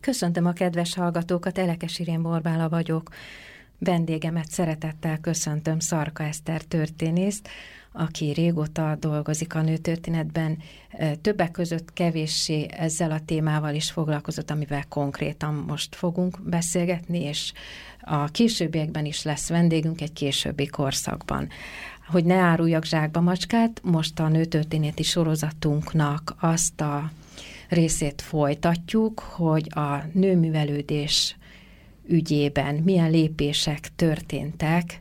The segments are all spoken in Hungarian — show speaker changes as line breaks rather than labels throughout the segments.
Köszöntöm a kedves hallgatókat, Elekes Irén Borbála vagyok. Vendégemet szeretettel köszöntöm Szarka Eszter történészt, aki régóta dolgozik a nőtörténetben, többek között kevéssé ezzel a témával is foglalkozott, amivel konkrétan most fogunk beszélgetni, és a későbbiekben is lesz vendégünk egy későbbi korszakban. Hogy ne áruljak zsákba macskát, most a nőtörténeti sorozatunknak azt a részét folytatjuk, hogy a nőművelődés ügyében milyen lépések történtek.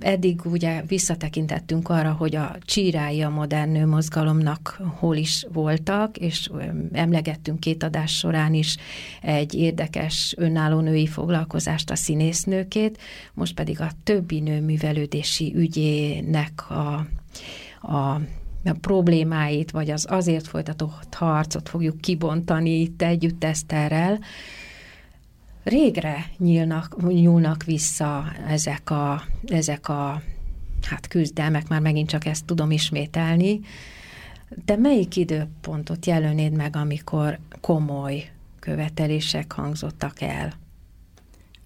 Eddig ugye visszatekintettünk arra, hogy a csírái a modern nőmozgalomnak hol is voltak, és emlegettünk két adás során is egy érdekes önálló női foglalkozást, a színésznőkét, most pedig a többi nőművelődési ügyének a, a problémáit, vagy az azért folytatott harcot fogjuk kibontani itt együtt Eszterrel, régre nyílnak, nyúlnak vissza ezek a, ezek a hát küzdelmek, már megint csak ezt tudom ismételni, de melyik időpontot jelölnéd meg, amikor komoly követelések hangzottak el?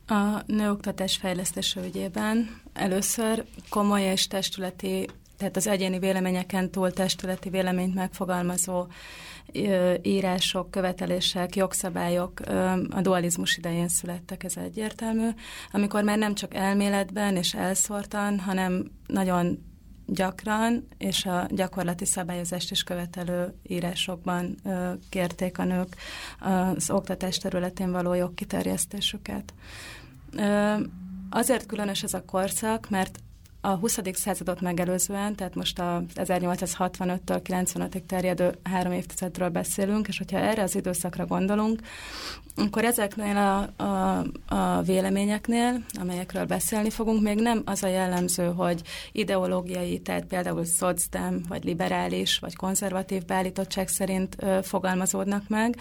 A nőoktatás fejlesztése ügyében először komoly és testületi tehát az egyéni véleményeken túl testületi véleményt megfogalmazó írások, követelések, jogszabályok a dualizmus idején születtek, ez egyértelmű, amikor már nem csak elméletben és elszórtan, hanem nagyon gyakran és a gyakorlati szabályozást is követelő írásokban kérték a nők az oktatás területén való jogkiterjesztésüket. Azért különös ez a korszak, mert a 20. századot megelőzően, tehát most a 1865-től 95-ig terjedő három évtizedről beszélünk, és hogyha erre az időszakra gondolunk, akkor ezeknél a, a, a véleményeknél, amelyekről beszélni fogunk, még nem az a jellemző, hogy ideológiai, tehát például szocdem, vagy liberális, vagy konzervatív beállítottság szerint ö, fogalmazódnak meg,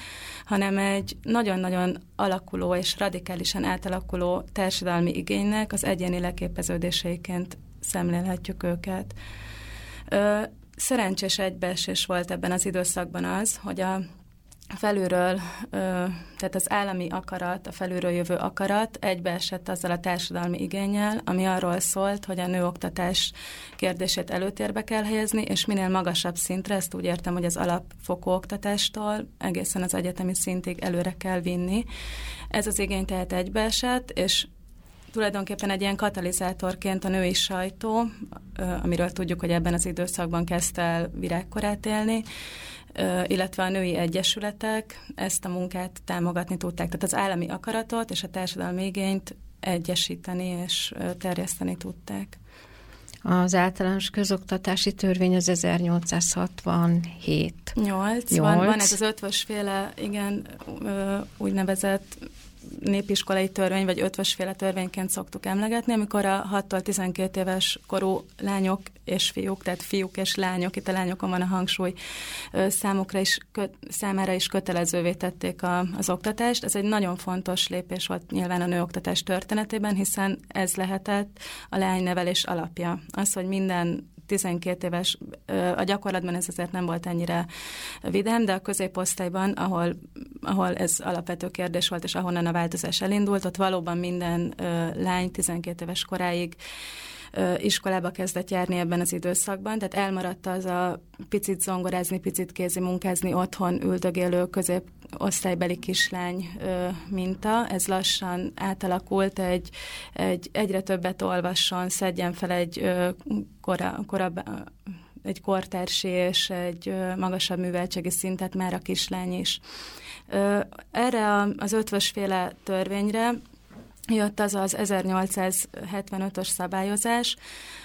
hanem egy nagyon-nagyon alakuló és radikálisan átalakuló társadalmi igénynek az egyéni leképeződéseiként szemlélhetjük őket. Szerencsés egybeesés volt ebben az időszakban az, hogy a felülről, tehát az állami akarat, a felülről jövő akarat egybeesett azzal a társadalmi igényel, ami arról szólt, hogy a nőoktatás kérdését előtérbe kell helyezni, és minél magasabb szintre, ezt úgy értem, hogy az alapfokú oktatástól egészen az egyetemi szintig előre kell vinni. Ez az igény tehát egybeesett, és tulajdonképpen egy ilyen katalizátorként a női sajtó, amiről tudjuk, hogy ebben az időszakban kezdte el virágkorát élni, illetve a női egyesületek ezt a munkát támogatni tudták. Tehát az állami akaratot és a társadalmi igényt egyesíteni és terjeszteni tudták.
Az általános közoktatási törvény az 1867.
8. 8. Van, van ez az ötvösféle, igen, úgynevezett népiskolai törvény, vagy ötvösféle törvényként szoktuk emlegetni, amikor a 6-tól 12 éves korú lányok és fiúk, tehát fiúk és lányok, itt a lányokon van a hangsúly, számukra is, számára is kötelezővé tették a, az oktatást. Ez egy nagyon fontos lépés volt nyilván a nőoktatás történetében, hiszen ez lehetett a lánynevelés alapja. Az, hogy minden 12 éves, a gyakorlatban ez azért nem volt ennyire vidám, de a középosztályban, ahol, ahol ez alapvető kérdés volt, és ahonnan a változás elindult, ott valóban minden lány 12 éves koráig iskolába kezdett járni ebben az időszakban, tehát elmaradt az a picit zongorázni, picit kézi munkázni, otthon üldögélő középosztálybeli kislány minta. Ez lassan átalakult egy, egy egyre többet olvasson, szedjen fel egy kora, korab, egy kortársi és egy magasabb műveltségi szintet már a kislány is. Erre az ötvösféle törvényre jött az az 1875-ös szabályozás,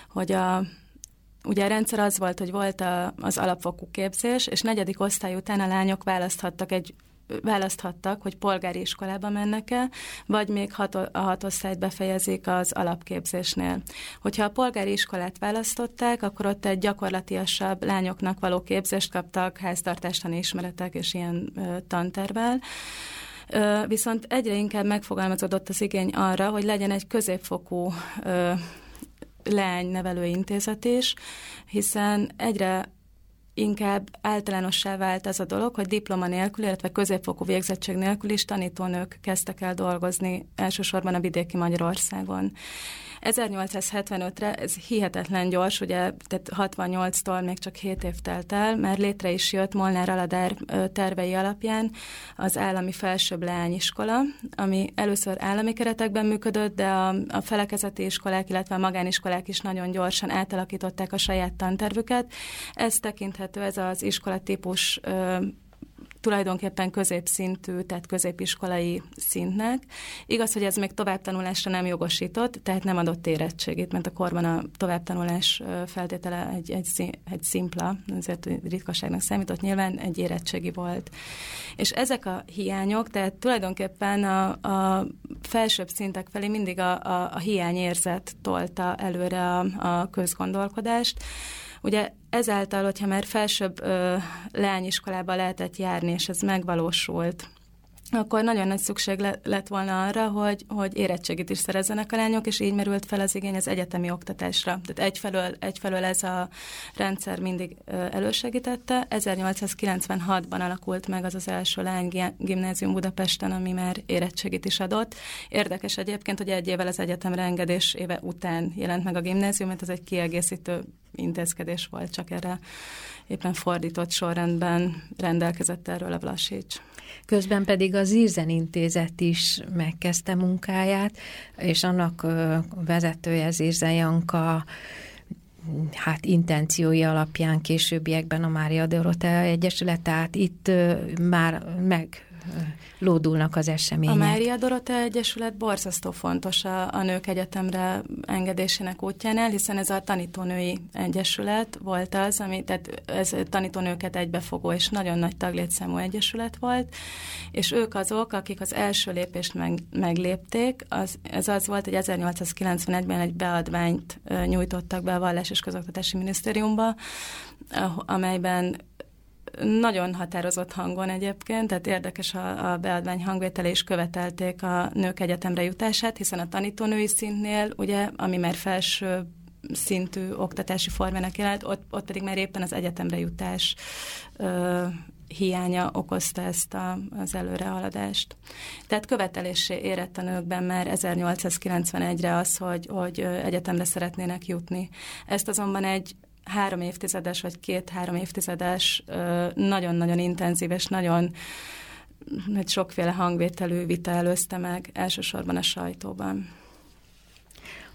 hogy a Ugye a rendszer az volt, hogy volt a, az alapfokú képzés, és negyedik osztály után a lányok választhattak egy választhattak, hogy polgári iskolába mennek-e, vagy még hat, a hatosztályt befejezik az alapképzésnél. Hogyha a polgári iskolát választották, akkor ott egy gyakorlatiasabb lányoknak való képzést kaptak, háztartástani ismeretek és ilyen ö, tantervel. Viszont egyre inkább megfogalmazódott az igény arra, hogy legyen egy középfokú leánynevelő intézet is, hiszen egyre inkább általánossá vált ez a dolog, hogy diploma nélkül, illetve középfokú végzettség nélkül is tanítónők kezdtek el dolgozni elsősorban a vidéki Magyarországon. 1875-re ez hihetetlen gyors, ugye, tehát 68-tól még csak 7 év telt el, mert létre is jött Molnár Aladár tervei alapján az állami felsőbb leányiskola, ami először állami keretekben működött, de a, a felekezeti iskolák, illetve a magániskolák is nagyon gyorsan átalakították a saját tantervüket. Ez tekinthető, ez az iskolatípus tulajdonképpen középszintű, tehát középiskolai szintnek. Igaz, hogy ez még továbbtanulásra nem jogosított, tehát nem adott érettségét, mert a korban a továbbtanulás feltétele egy, egy, egy szimpla, ezért ritkaságnak számított, nyilván egy érettségi volt. És ezek a hiányok, tehát tulajdonképpen a, a felsőbb szintek felé mindig a, a, a hiányérzet tolta előre a, a közgondolkodást, Ugye ezáltal, hogyha már felsőbb ö, leányiskolába lehetett járni, és ez megvalósult, akkor nagyon nagy szükség lett volna arra, hogy, hogy érettségit is szerezzenek a lányok, és így merült fel az igény az egyetemi oktatásra. Tehát egyfelől, egyfelől ez a rendszer mindig elősegítette. 1896-ban alakult meg az az első lány gimnázium Budapesten, ami már érettségit is adott. Érdekes egyébként, hogy egy évvel az egyetemre engedés éve után jelent meg a gimnázium, mert ez egy kiegészítő intézkedés volt, csak erre éppen fordított sorrendben rendelkezett erről a Vlasics.
Közben pedig az Írzen Intézet is megkezdte munkáját, és annak vezetője az Írzen Janka hát intenciói alapján későbbiekben a Mária Dorotea Egyesület, tehát itt már meg lódulnak az események.
A Mária Dorotea Egyesület borzasztó fontos a, a nők egyetemre engedésének útjánál, hiszen ez a tanítónői egyesület volt az, ami, tehát ez tanítónőket egybefogó és nagyon nagy taglétszámú egyesület volt, és ők azok, akik az első lépést meg, meglépték, az, ez az volt, hogy 1891-ben egy beadványt nyújtottak be a Vallás és Közoktatási Minisztériumba, amelyben nagyon határozott hangon egyébként, tehát érdekes a, a beadvány hangvétele is követelték a nők egyetemre jutását, hiszen a tanítónői szintnél, ugye, ami már felső szintű oktatási formának jelent, ott, ott pedig már éppen az egyetemre jutás ö, hiánya okozta ezt a, az előrehaladást. Tehát követelésé érett a nőkben már 1891-re az, hogy, hogy egyetemre szeretnének jutni. Ezt azonban egy három évtizedes vagy két-három évtizedes nagyon-nagyon intenzív és nagyon egy sokféle hangvételű vita előzte meg, elsősorban a sajtóban.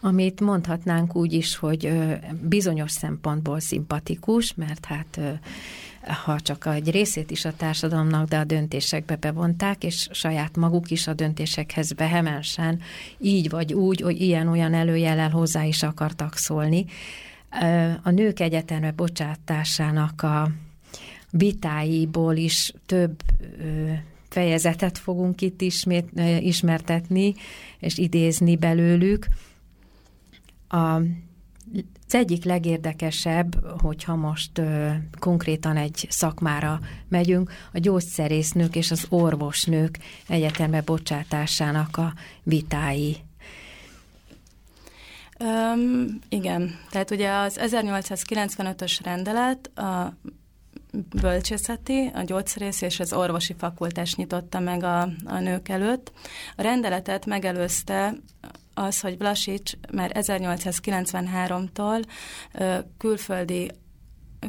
Amit mondhatnánk úgy is, hogy bizonyos szempontból szimpatikus, mert hát ha csak egy részét is a társadalomnak, de a döntésekbe bevonták, és saját maguk is a döntésekhez vehemensen, így vagy úgy, hogy ilyen-olyan előjellel hozzá is akartak szólni a nők egyetemre bocsátásának a vitáiból is több fejezetet fogunk itt ismét, ismertetni, és idézni belőlük. A az egyik legérdekesebb, hogyha most ö, konkrétan egy szakmára megyünk, a gyógyszerésznők és az orvosnők egyetembe bocsátásának a vitái.
Um, igen, tehát ugye az 1895-ös rendelet a bölcsészeti, a gyógyszerész és az orvosi fakultás nyitotta meg a, a nők előtt. A rendeletet megelőzte az, hogy Vlasics már 1893-tól külföldi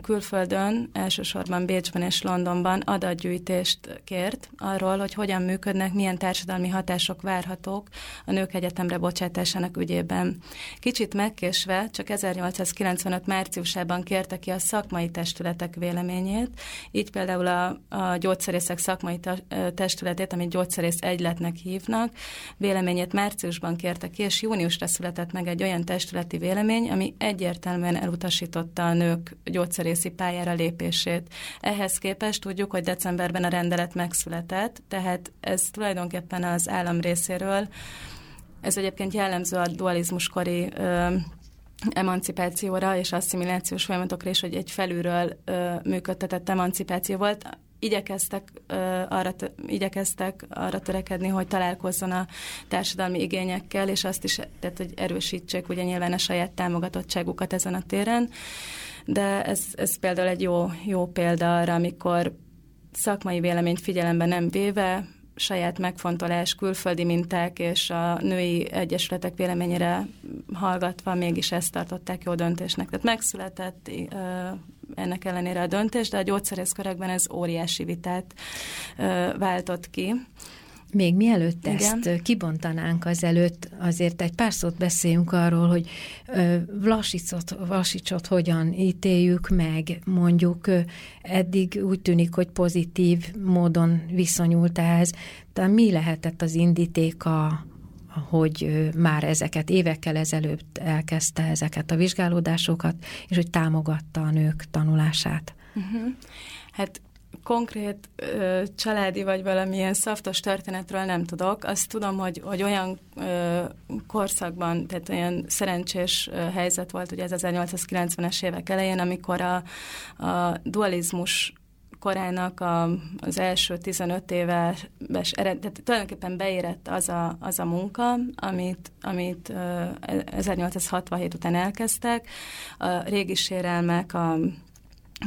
külföldön, elsősorban Bécsben és Londonban adatgyűjtést kért arról, hogy hogyan működnek, milyen társadalmi hatások várhatók a nők egyetemre bocsátásának ügyében. Kicsit megkésve, csak 1895 márciusában kérte ki a szakmai testületek véleményét, így például a, a gyógyszerészek szakmai testületét, amit gyógyszerész egyletnek hívnak, véleményét márciusban kérte ki, és júniusra született meg egy olyan testületi vélemény, ami egyértelműen elutasította a nők gyógyszerészek gyógyszerészi pályára lépését. Ehhez képest tudjuk, hogy decemberben a rendelet megszületett, tehát ez tulajdonképpen az állam részéről, ez egyébként jellemző a dualizmuskori ö, emancipációra és asszimilációs folyamatokra is, hogy egy felülről ö, működtetett emancipáció volt. Igyekeztek, ö, arra, igyekeztek arra törekedni, hogy találkozzon a társadalmi igényekkel, és azt is, tehát, hogy erősítsék ugye nyilván a saját támogatottságukat ezen a téren. De ez, ez például egy jó, jó példa arra, amikor szakmai véleményt figyelembe nem véve, saját megfontolás, külföldi minták és a női egyesületek véleményére hallgatva mégis ezt tartották jó döntésnek. Tehát megszületett ennek ellenére a döntés, de a gyógyszerészkörökben ez óriási vitát váltott ki.
Még mielőtt Igen. ezt kibontanánk azelőtt, azért egy pár szót beszéljünk arról, hogy Vlasicot, Vlasicsot hogyan ítéljük meg, mondjuk eddig úgy tűnik, hogy pozitív módon viszonyult ehhez. Tehát mi lehetett az indítéka, hogy már ezeket évekkel ezelőtt elkezdte ezeket a vizsgálódásokat, és hogy támogatta a nők tanulását? Uh-huh.
Hát konkrét ö, családi vagy valamilyen szaftos történetről nem tudok. Azt tudom, hogy, hogy olyan ö, korszakban, tehát olyan szerencsés ö, helyzet volt, ugye ez 1890-es évek elején, amikor a, a dualizmus korának a, az első 15 éves ered, tehát tulajdonképpen beérett az a, az a munka, amit, amit 1867 után elkezdtek. A régi sérelmek, a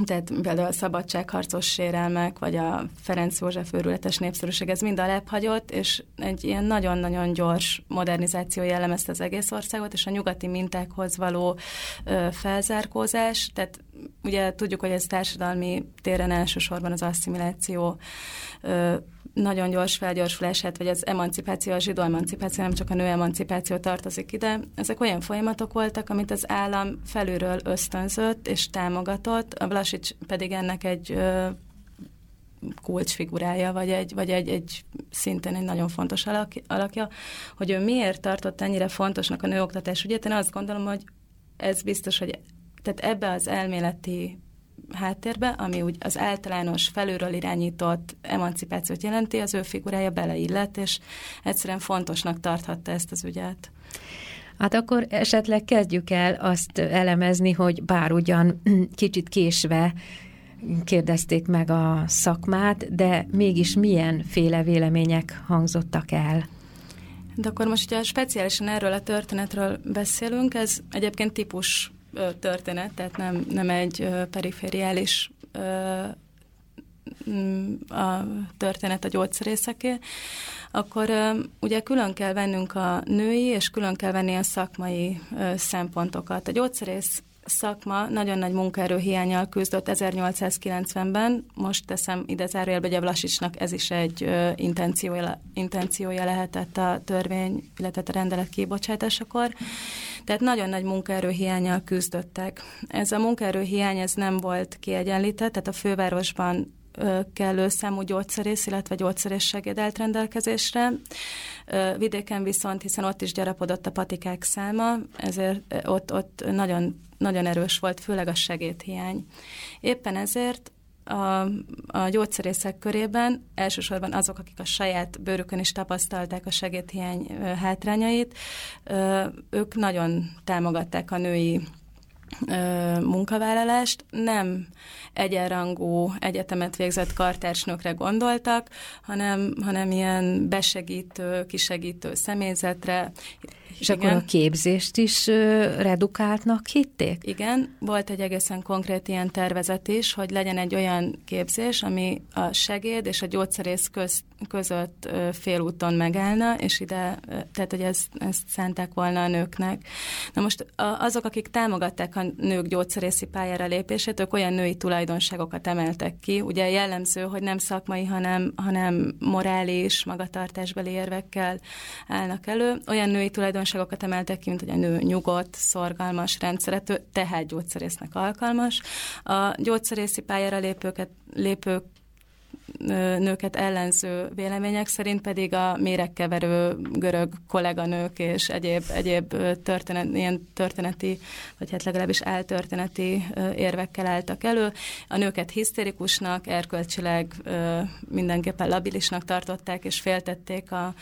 tehát például a szabadságharcos sérelmek, vagy a Ferenc József őrületes népszerűség, ez mind alább hagyott, és egy ilyen nagyon-nagyon gyors modernizáció jellemezte az egész országot, és a nyugati mintákhoz való ö, felzárkózás, tehát ugye tudjuk, hogy ez társadalmi téren elsősorban az asszimiláció ö, nagyon gyors felgyorsulását, vagy az emancipáció, a zsidó emancipáció, nem csak a nő emancipáció tartozik ide. Ezek olyan folyamatok voltak, amit az állam felülről ösztönzött és támogatott, a Vlasics pedig ennek egy ö, kulcsfigurája, vagy egy, vagy egy, egy szintén egy nagyon fontos alakja, hogy ő miért tartott ennyire fontosnak a nőoktatás ügyét. Én azt gondolom, hogy ez biztos, hogy tehát ebbe az elméleti háttérbe, ami úgy az általános felülről irányított emancipációt jelenti, az ő figurája beleillett, és egyszerűen fontosnak tarthatta ezt az ügyet.
Hát akkor esetleg kezdjük el azt elemezni, hogy bár ugyan kicsit késve kérdezték meg a szakmát, de mégis milyen féle vélemények hangzottak el?
De akkor most, hogyha speciálisan erről a történetről beszélünk, ez egyébként típus történet, tehát nem, nem egy perifériális mm, a történet a gyógyszerészeké, akkor ugye külön kell vennünk a női, és külön kell venni a szakmai szempontokat. A gyógyszerész szakma nagyon nagy munkaerőhiányjal küzdött 1890-ben, most teszem ide zárójelbe, hogy a Vlasicsnak ez is egy ö, intenciója, intenciója lehetett a törvény, illetve a rendelet kibocsátásakor. Tehát nagyon nagy munkaerőhiányjal küzdöttek. Ez a munkaerőhiány ez nem volt kiegyenlített, tehát a fővárosban kellő számú gyógyszerész, illetve gyógyszerész segédelt rendelkezésre. Vidéken viszont, hiszen ott is gyarapodott a patikák száma, ezért ott, ott nagyon, nagyon erős volt, főleg a segédhiány. Éppen ezért a, a gyógyszerészek körében elsősorban azok, akik a saját bőrükön is tapasztalták a segédhiány hátrányait, ők nagyon támogatták a női munkavállalást, nem egyenrangú egyetemet végzett kartársnőkre gondoltak, hanem, hanem ilyen besegítő, kisegítő személyzetre,
és Igen. akkor a képzést is redukáltnak hitték?
Igen, volt egy egészen konkrét ilyen tervezet is, hogy legyen egy olyan képzés, ami a segéd és a gyógyszerész köz, között félúton megállna, és ide, tehát hogy ezt, ezt szánták volna a nőknek. Na most azok, akik támogatták a nők gyógyszerészi pályára lépését, ők olyan női tulajdonságokat emeltek ki. Ugye jellemző, hogy nem szakmai, hanem, hanem morális, magatartásbeli érvekkel állnak elő. Olyan női tulajdonságokat, tulajdonságokat emeltek ki, mint hogy a nő nyugodt, szorgalmas, rendszerető, tehát gyógyszerésznek alkalmas. A gyógyszerészi pályára lépőket, lépők nőket ellenző vélemények szerint pedig a méregkeverő görög kolléganők és egyéb, egyéb történet, ilyen történeti, vagy hát legalábbis áltörténeti érvekkel álltak elő. A nőket hisztérikusnak, erkölcsileg mindenképpen labilisnak tartották, és féltették a,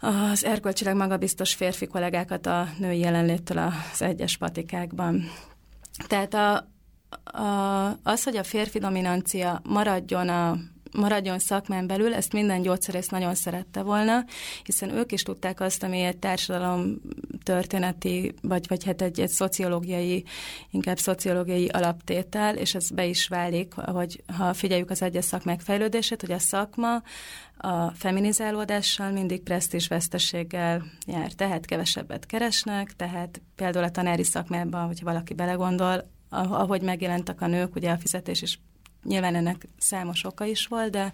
az erkölcsileg magabiztos férfi kollégákat a női jelenléttől az egyes patikákban. Tehát a, a, az, hogy a férfi dominancia maradjon a maradjon szakmán belül, ezt minden gyógyszerész nagyon szerette volna, hiszen ők is tudták azt, ami egy társadalom történeti, vagy, vagy hát egy, egy szociológiai, inkább szociológiai alaptétel, és ez be is válik, hogy ha figyeljük az egyes szakmák fejlődését, hogy a szakma a feminizálódással mindig presztízs veszteséggel jár, tehát kevesebbet keresnek, tehát például a tanári szakmában, hogyha valaki belegondol, ahogy megjelentek a nők, ugye a fizetés is Nyilván ennek számos oka is volt, de,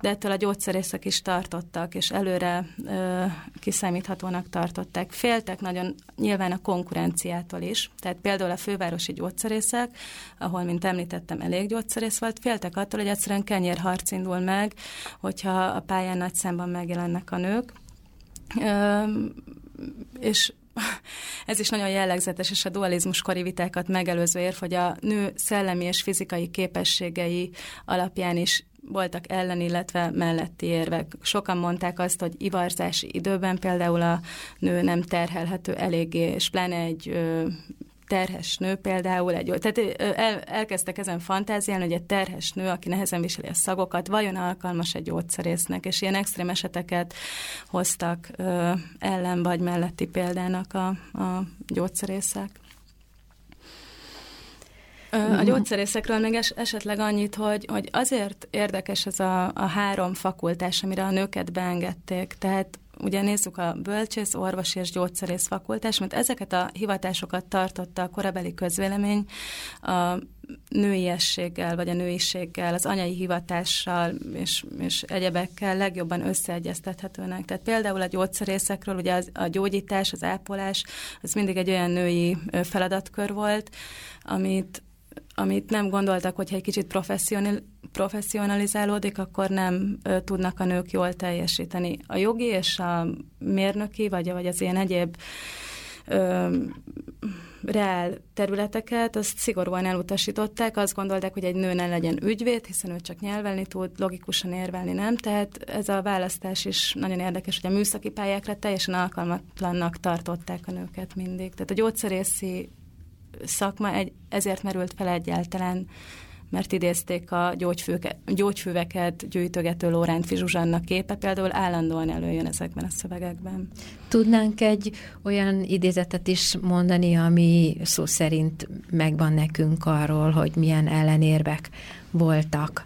de ettől a gyógyszerészek is tartottak, és előre ö, kiszámíthatónak tartották. Féltek nagyon nyilván a konkurenciától is. Tehát például a fővárosi gyógyszerészek, ahol, mint említettem, elég gyógyszerész volt, féltek attól, hogy egyszerűen kenyérharc indul meg, hogyha a pályán nagy számban megjelennek a nők. Ö, és ez is nagyon jellegzetes, és a dualizmus kori vitákat megelőző érv, hogy a nő szellemi és fizikai képességei alapján is voltak ellen, illetve melletti érvek. Sokan mondták azt, hogy ivarzási időben például a nő nem terhelhető eléggé, és pláne egy ö, terhes nő például, egy, tehát el, elkezdtek ezen fantáziálni, hogy egy terhes nő, aki nehezen viseli a szagokat, vajon alkalmas egy gyógyszerésznek, és ilyen extrém eseteket hoztak ö, ellen vagy melletti példának a, a gyógyszerészek. A gyógyszerészekről még es, esetleg annyit, hogy, hogy azért érdekes ez a, a három fakultás, amire a nőket beengedték. Tehát ugye nézzük a bölcsész, orvos és gyógyszerész fakultás, mert ezeket a hivatásokat tartotta a korabeli közvélemény a nőiességgel, vagy a nőiséggel, az anyai hivatással és, és egyebekkel legjobban összeegyeztethetőnek. Tehát például a gyógyszerészekről, ugye az, a gyógyítás, az ápolás, az mindig egy olyan női feladatkör volt, amit amit nem gondoltak, hogyha egy kicsit professzionál, professzionalizálódik, akkor nem ö, tudnak a nők jól teljesíteni. A jogi és a mérnöki, vagy, vagy az ilyen egyéb ö, reál területeket, azt szigorúan elutasították, azt gondolták, hogy egy nő ne legyen ügyvéd, hiszen ő csak nyelvelni tud, logikusan érvelni nem, tehát ez a választás is nagyon érdekes, hogy a műszaki pályákra teljesen alkalmatlannak tartották a nőket mindig. Tehát a gyógyszerészi szakma egy, ezért merült fel egyáltalán, mert idézték a gyógyfőke, gyűjtögető Lóránt Zsuzsannak képe, például állandóan előjön ezekben a szövegekben.
Tudnánk egy olyan idézetet is mondani, ami szó szerint megvan nekünk arról, hogy milyen ellenérvek voltak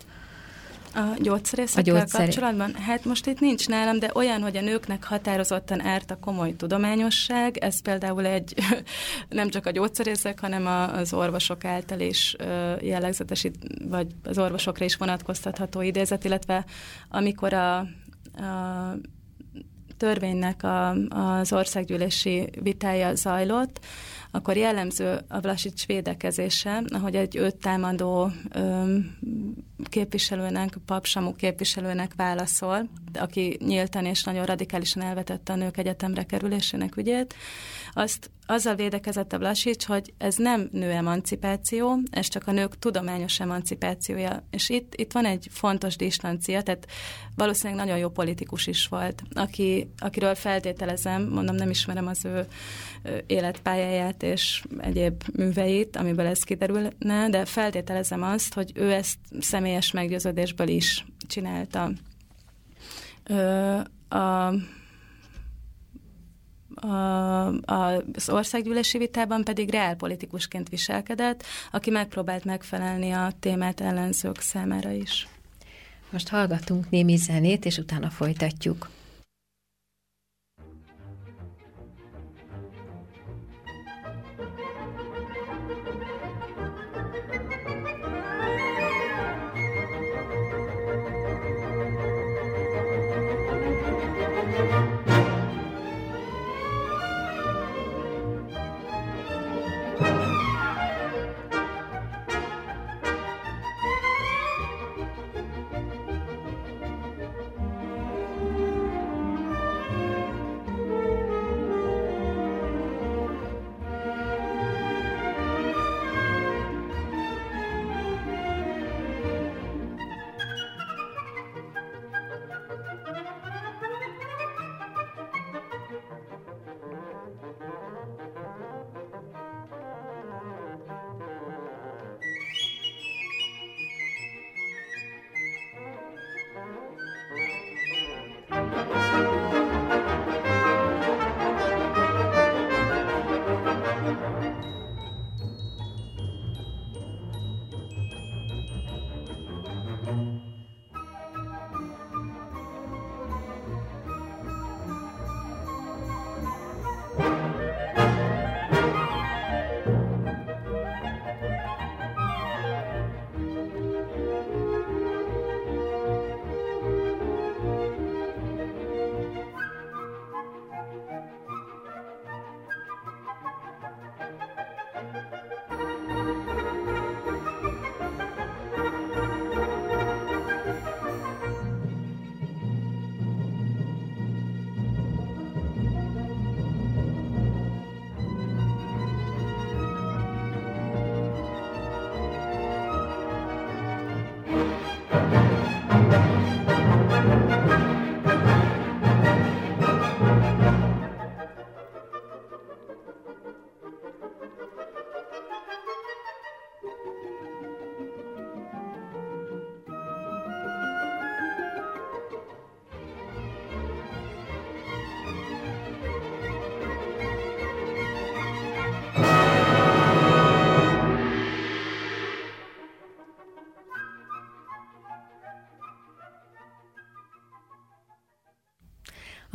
a gyógyszerészekkel a gyógyszer... kapcsolatban? Hát most itt nincs nálam, de olyan, hogy a nőknek határozottan árt a komoly tudományosság, ez például egy nem csak a gyógyszerészek, hanem az orvosok által is jellegzetesít, vagy az orvosokra is vonatkoztatható idézet, illetve amikor a, a törvénynek a, az országgyűlési vitája zajlott, akkor jellemző a Vlasics védekezése, ahogy egy őt támadó öm, képviselőnek, papsamú képviselőnek válaszol, aki nyíltan és nagyon radikálisan elvetette a nők egyetemre kerülésének ügyét, azt azzal védekezett a Blasics, hogy ez nem nő emancipáció, ez csak a nők tudományos emancipációja. És itt, itt van egy fontos distancia, tehát valószínűleg nagyon jó politikus is volt, aki, akiről feltételezem, mondom, nem ismerem az ő életpályáját és egyéb műveit, amiből ez kiderülne, de feltételezem azt, hogy ő ezt személyes meggyőződésből is csinálta. Ö, a az országgyűlési vitában pedig reálpolitikusként viselkedett, aki megpróbált megfelelni a témát ellenzők számára is.
Most hallgatunk némi zenét, és utána folytatjuk.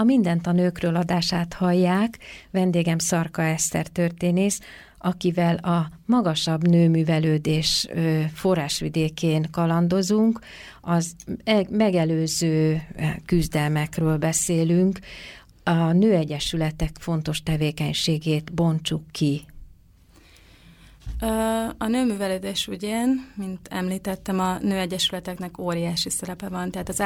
A Mindent a nőkről adását hallják, vendégem Szarka Eszter történész, akivel a magasabb nőművelődés forrásvidékén kalandozunk, az e, megelőző küzdelmekről beszélünk, a nőegyesületek fontos tevékenységét bontsuk ki.
A nőművelődés ügyén, mint említettem, a nőegyesületeknek óriási szerepe van, tehát az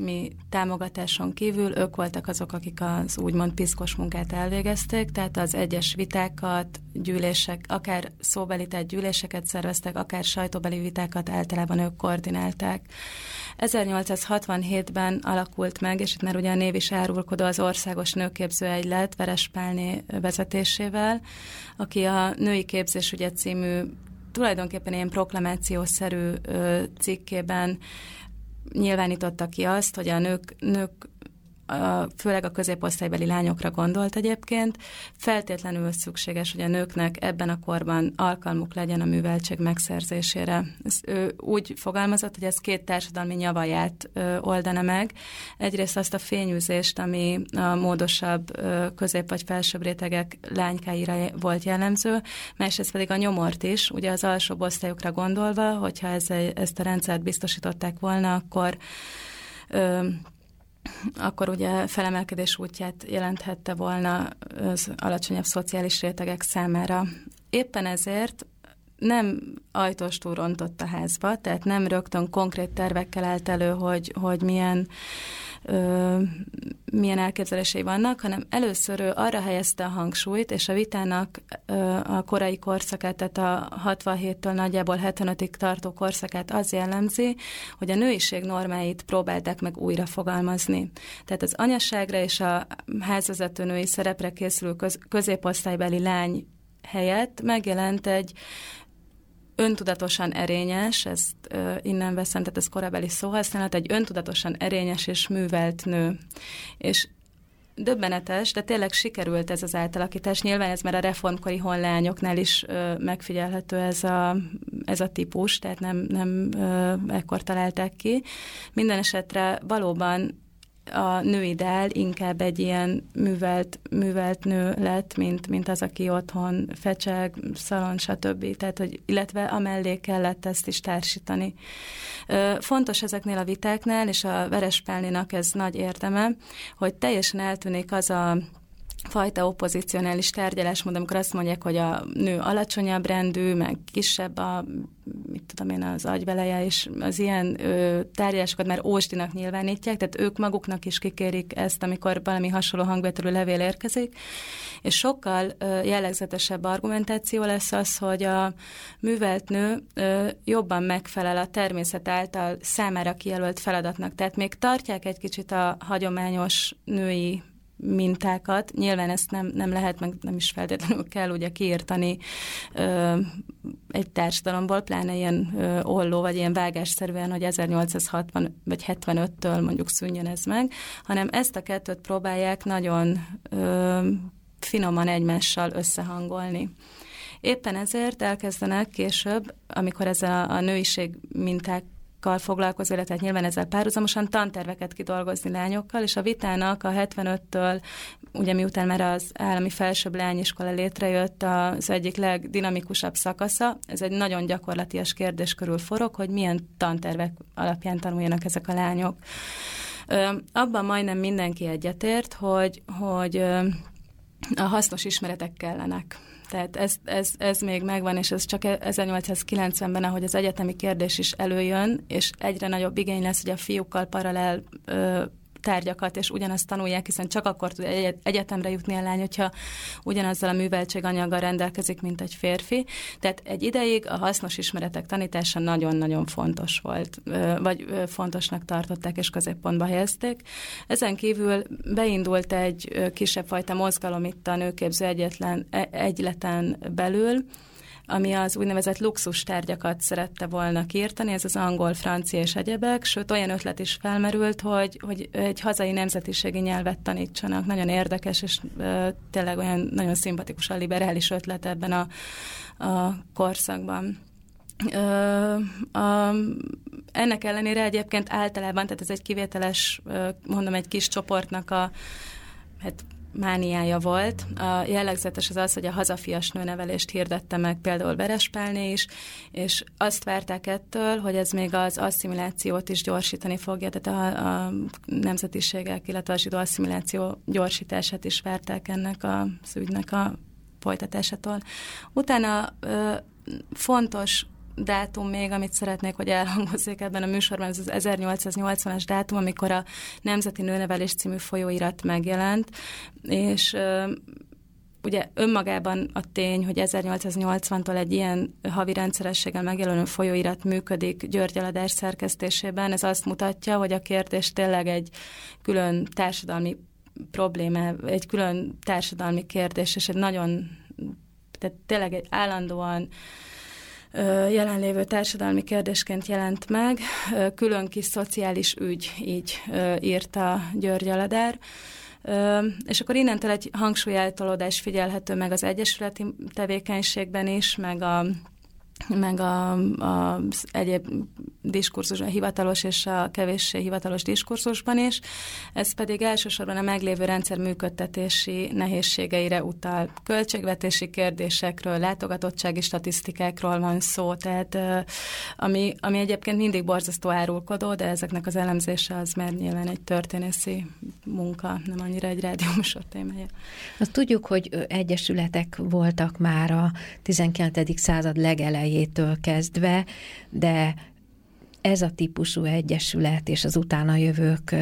állami támogatáson kívül ők voltak azok, akik az úgymond piszkos munkát elvégezték, tehát az egyes vitákat, gyűlések, akár szóbeli, tehát gyűléseket szerveztek, akár sajtóbeli vitákat általában ők koordinálták. 1867-ben alakult meg, és itt már ugye a név is árulkodó az Országos Nőképző Egylet Verespálné vezetésével, aki a Női Képzés ugye című tulajdonképpen ilyen proklamációszerű cikkében nyilvánította ki azt, hogy a nők, nők főleg a középosztálybeli lányokra gondolt egyébként, feltétlenül szükséges, hogy a nőknek ebben a korban alkalmuk legyen a műveltség megszerzésére. Ez, ő úgy fogalmazott, hogy ez két társadalmi nyavaját oldana meg. Egyrészt azt a fényűzést, ami a módosabb közép vagy felsőbb rétegek lánykáira volt jellemző, másrészt pedig a nyomort is, ugye az alsó osztályokra gondolva, hogyha ez, ezt a rendszert biztosították volna, akkor ö, akkor ugye felemelkedés útját jelenthette volna az alacsonyabb szociális rétegek számára. Éppen ezért nem ajtóstól rontott a házba, tehát nem rögtön konkrét tervekkel állt elő, hogy, hogy milyen ö, milyen elképzelései vannak, hanem először ő arra helyezte a hangsúlyt, és a vitának ö, a korai korszakát, tehát a 67-től nagyjából 75-ig tartó korszakát az jellemzi, hogy a nőiség normáit próbálták meg újra fogalmazni. Tehát az anyaságra és a házvezető női szerepre készülő köz, középosztálybeli lány helyett megjelent egy öntudatosan erényes, ezt ö, innen veszem, tehát ez korabeli szóhasználat, egy öntudatosan erényes és művelt nő. És döbbenetes, de tényleg sikerült ez az átalakítás. Nyilván ez már a reformkori honlányoknál is ö, megfigyelhető ez a, ez a típus, tehát nem, nem ö, ekkor találták ki. Minden esetre valóban a nőideál inkább egy ilyen művelt, művelt nő lett, mint, mint az, aki otthon fecseg, szalon, stb. Tehát, hogy, illetve amellé kellett ezt is társítani. Fontos ezeknél a vitáknál, és a Verespálninak ez nagy érdeme, hogy teljesen eltűnik az a fajta oppozicionális tárgyalásmód, amikor azt mondják, hogy a nő alacsonyabb rendű, meg kisebb a, mit tudom én, az agyveleje, és az ilyen ö, tárgyalásokat már ósdinak nyilvánítják, tehát ők maguknak is kikérik ezt, amikor valami hasonló hangvetülő levél érkezik, és sokkal ö, jellegzetesebb argumentáció lesz az, hogy a művelt nő ö, jobban megfelel a természet által számára kijelölt feladatnak, tehát még tartják egy kicsit a hagyományos női mintákat. Nyilván ezt nem, nem lehet, meg nem is feltétlenül kell ugye kiírtani ö, egy társadalomból, pláne ilyen ö, olló, vagy ilyen vágásszerűen, hogy 1860 vagy 75-től mondjuk szűnjön ez meg, hanem ezt a kettőt próbálják nagyon ö, finoman egymással összehangolni. Éppen ezért elkezdenek később, amikor ez a, a nőiség minták kal foglalkozó, illetve hát nyilván ezzel párhuzamosan tanterveket kidolgozni lányokkal, és a vitának a 75-től, ugye miután már az állami felsőbb lányiskola létrejött, az egyik legdinamikusabb szakasza, ez egy nagyon gyakorlatias kérdés körül forog, hogy milyen tantervek alapján tanuljanak ezek a lányok. Abban majdnem mindenki egyetért, hogy, hogy a hasznos ismeretek kellenek tehát ez, ez, ez még megvan, és ez csak 1890-ben, ahogy az egyetemi kérdés is előjön, és egyre nagyobb igény lesz, hogy a fiúkkal paralel ö, tárgyakat, és ugyanazt tanulják, hiszen csak akkor tud egy egyetemre jutni a lány, hogyha ugyanazzal a műveltséganyaggal rendelkezik, mint egy férfi. Tehát egy ideig a hasznos ismeretek tanítása nagyon-nagyon fontos volt, vagy fontosnak tartották és középpontba helyezték. Ezen kívül beindult egy kisebb fajta mozgalom itt a nőképző egyetlen, e, egyleten belül, ami az úgynevezett luxus tárgyakat szerette volna kiirtani, ez az angol, francia és egyebek, sőt olyan ötlet is felmerült, hogy, hogy egy hazai nemzetiségi nyelvet tanítsanak. Nagyon érdekes, és e, tényleg olyan nagyon szimpatikus a liberális ötlet ebben a, a korszakban. Ö, a, ennek ellenére egyébként általában, tehát ez egy kivételes, mondom, egy kis csoportnak a hát mániája volt. A jellegzetes az az, hogy a hazafias nőnevelést hirdette meg például Verespálné is, és azt várták ettől, hogy ez még az asszimilációt is gyorsítani fogja, tehát a, a nemzetiségek, illetve a zsidó asszimiláció gyorsítását is várták ennek a ügynek a folytatásától. Utána ö, fontos dátum még, amit szeretnék, hogy elhangozzék ebben a műsorban, ez az 1880-as dátum, amikor a Nemzeti Nőnevelés című folyóirat megjelent, és ugye önmagában a tény, hogy 1880-tól egy ilyen havi rendszerességgel megjelenő folyóirat működik György Aladás szerkesztésében, ez azt mutatja, hogy a kérdés tényleg egy külön társadalmi probléma, egy külön társadalmi kérdés, és egy nagyon, tehát tényleg egy állandóan jelenlévő társadalmi kérdésként jelent meg. Külön kis szociális ügy, így írta György Aladár. És akkor innentől egy hangsúlyeltolódás figyelhető meg az egyesületi tevékenységben is, meg a meg a, a, az egyéb diskurzus, a hivatalos és a kevéssé hivatalos diskurzusban is. Ez pedig elsősorban a meglévő rendszer működtetési nehézségeire utal. Költségvetési kérdésekről, látogatottsági statisztikákról van szó, tehát ami, ami egyébként mindig borzasztó árulkodó, de ezeknek az elemzése az már nyilván egy történészi munka, nem annyira egy rádióműsor témája.
Azt tudjuk, hogy egyesületek voltak már a 19. század legelején elejétől kezdve, de ez a típusú egyesület és az utána jövők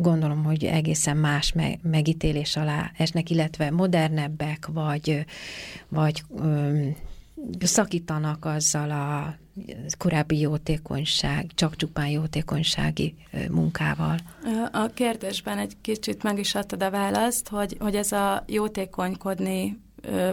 gondolom, hogy egészen más megítélés alá esnek, illetve modernebbek, vagy, vagy szakítanak azzal a korábbi jótékonyság, csak csupán jótékonysági munkával.
A kérdésben egy kicsit meg is adtad a választ, hogy, hogy ez a jótékonykodni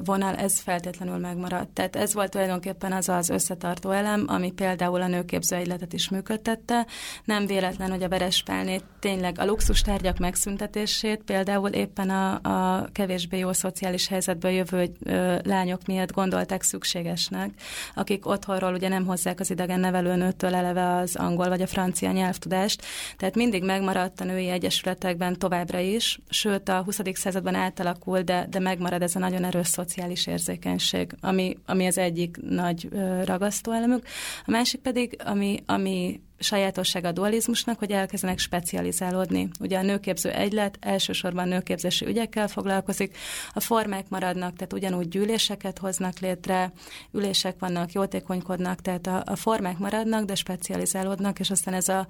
vonal, ez feltétlenül megmaradt. Tehát ez volt tulajdonképpen az az összetartó elem, ami például a nőképző egyletet is működtette. Nem véletlen, hogy a Verespálné tényleg a luxus tárgyak megszüntetését például éppen a, a kevésbé jó szociális helyzetből jövő ö, lányok miatt gondolták szükségesnek, akik otthonról ugye nem hozzák az idegen nevelőnőtől eleve az angol vagy a francia nyelvtudást, tehát mindig megmaradt a női egyesületekben továbbra is, sőt a 20. században átalakul, de, de megmarad ez a nagyon erős szociális érzékenység, ami, ami az egyik nagy ragasztó elemük. A másik pedig, ami, ami sajátossága a dualizmusnak, hogy elkezdenek specializálódni. Ugye a nőképző egylet elsősorban nőképzési ügyekkel foglalkozik, a formák maradnak, tehát ugyanúgy gyűléseket hoznak létre, ülések vannak, jótékonykodnak, tehát a, a formák maradnak, de specializálódnak, és aztán ez a,